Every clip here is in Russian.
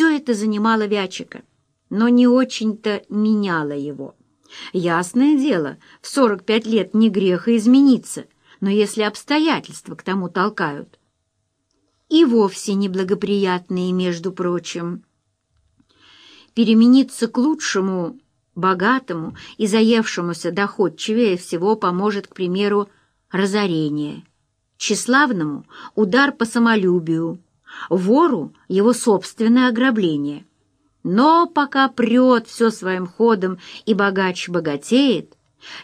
Все это занимало Вячика, но не очень-то меняло его. Ясное дело, в 45 лет не грех и измениться, но если обстоятельства к тому толкают. И вовсе неблагоприятные, между прочим. Перемениться к лучшему, богатому и заевшемуся доходчивее всего поможет, к примеру, разорение. Тщеславному — удар по самолюбию, вору — его собственное ограбление. Но пока прет все своим ходом и богач богатеет,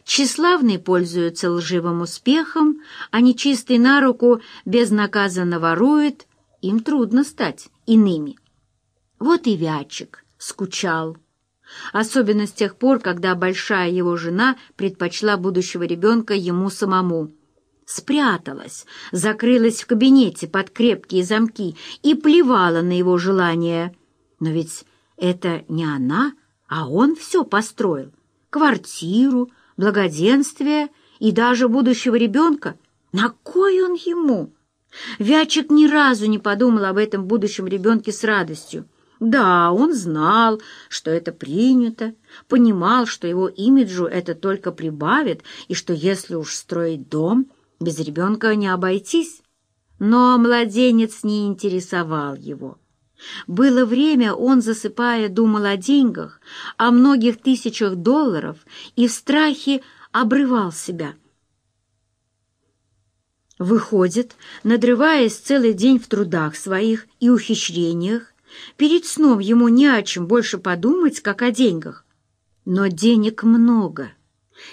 тщеславный пользуется лживым успехом, а нечистый на руку безнаказанно ворует, им трудно стать иными. Вот и Вячик скучал. Особенно с тех пор, когда большая его жена предпочла будущего ребенка ему самому. Спряталась, закрылась в кабинете под крепкие замки и плевала на его желания. Но ведь это не она, а он все построил. Квартиру, благоденствие и даже будущего ребенка. На кой он ему? Вячик ни разу не подумал об этом будущем ребенке с радостью. Да, он знал, что это принято, понимал, что его имиджу это только прибавит, и что если уж строить дом, без ребенка не обойтись. Но младенец не интересовал его. Было время, он, засыпая, думал о деньгах, о многих тысячах долларов и в страхе обрывал себя. Выходит, надрываясь целый день в трудах своих и ухищрениях, перед сном ему не о чем больше подумать, как о деньгах. Но денег много,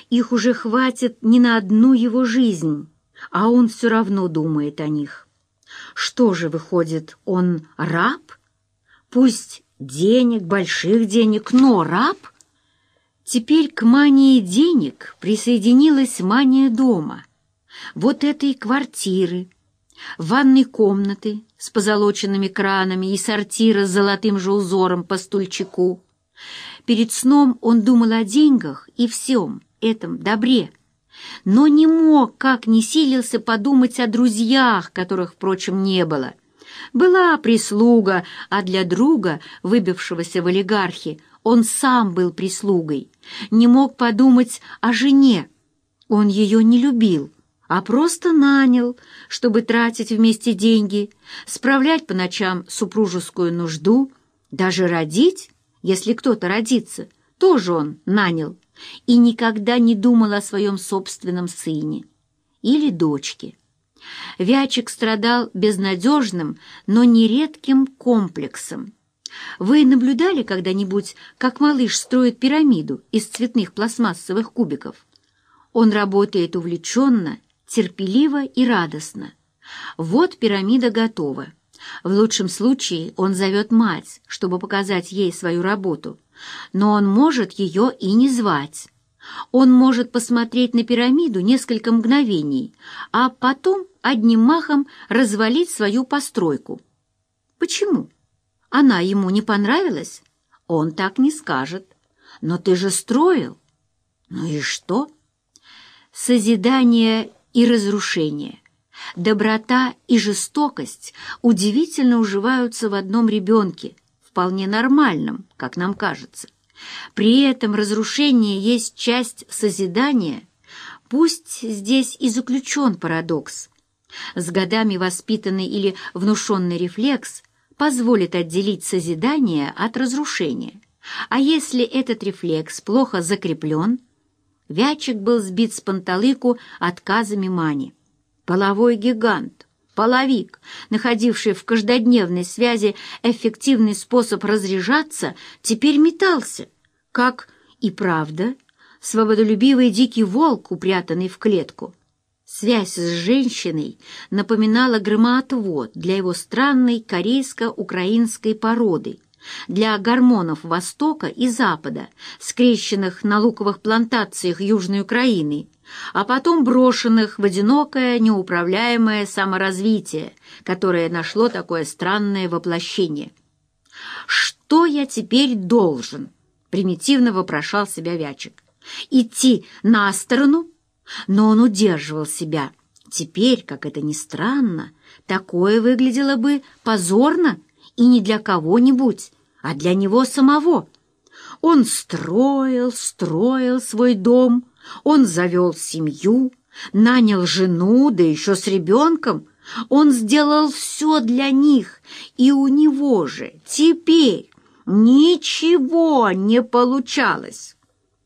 их уже хватит не на одну его жизнь, а он все равно думает о них. Что же, выходит, он раб? Пусть денег, больших денег, но раб? Теперь к мании денег присоединилась мания дома. Вот этой квартиры, ванной комнаты с позолоченными кранами и сортира с золотым же узором по стульчику. Перед сном он думал о деньгах и всем этом добре, но не мог, как не силился, подумать о друзьях, которых, впрочем, не было. Была прислуга, а для друга, выбившегося в олигархи, он сам был прислугой. Не мог подумать о жене. Он ее не любил, а просто нанял, чтобы тратить вместе деньги, справлять по ночам супружескую нужду, даже родить, если кто-то родится, тоже он нанял и никогда не думал о своем собственном сыне или дочке. Вячик страдал безнадежным, но нередким комплексом. Вы наблюдали когда-нибудь, как малыш строит пирамиду из цветных пластмассовых кубиков? Он работает увлеченно, терпеливо и радостно. Вот пирамида готова. В лучшем случае он зовет мать, чтобы показать ей свою работу, но он может ее и не звать. Он может посмотреть на пирамиду несколько мгновений, а потом одним махом развалить свою постройку. Почему? Она ему не понравилась? Он так не скажет. Но ты же строил. Ну и что? Созидание и разрушение, доброта и жестокость удивительно уживаются в одном ребенке, вполне нормальном, как нам кажется. При этом разрушение есть часть созидания, пусть здесь и заключен парадокс. С годами воспитанный или внушенный рефлекс позволит отделить созидание от разрушения. А если этот рефлекс плохо закреплен, Вячик был сбит с панталыку отказами Мани. Половой гигант, половик, находивший в каждодневной связи эффективный способ разряжаться, теперь метался, как и правда свободолюбивый дикий волк, упрятанный в клетку. Связь с женщиной напоминала громоотвод для его странной корейско-украинской породы, для гормонов Востока и Запада, скрещенных на луковых плантациях Южной Украины, а потом брошенных в одинокое неуправляемое саморазвитие, которое нашло такое странное воплощение. «Что я теперь должен?» — примитивно вопрошал себя Вячик. «Идти на сторону?» Но он удерживал себя. Теперь, как это ни странно, такое выглядело бы позорно и не для кого-нибудь, а для него самого. Он строил, строил свой дом, он завел семью, нанял жену, да еще с ребенком. Он сделал все для них, и у него же теперь ничего не получалось.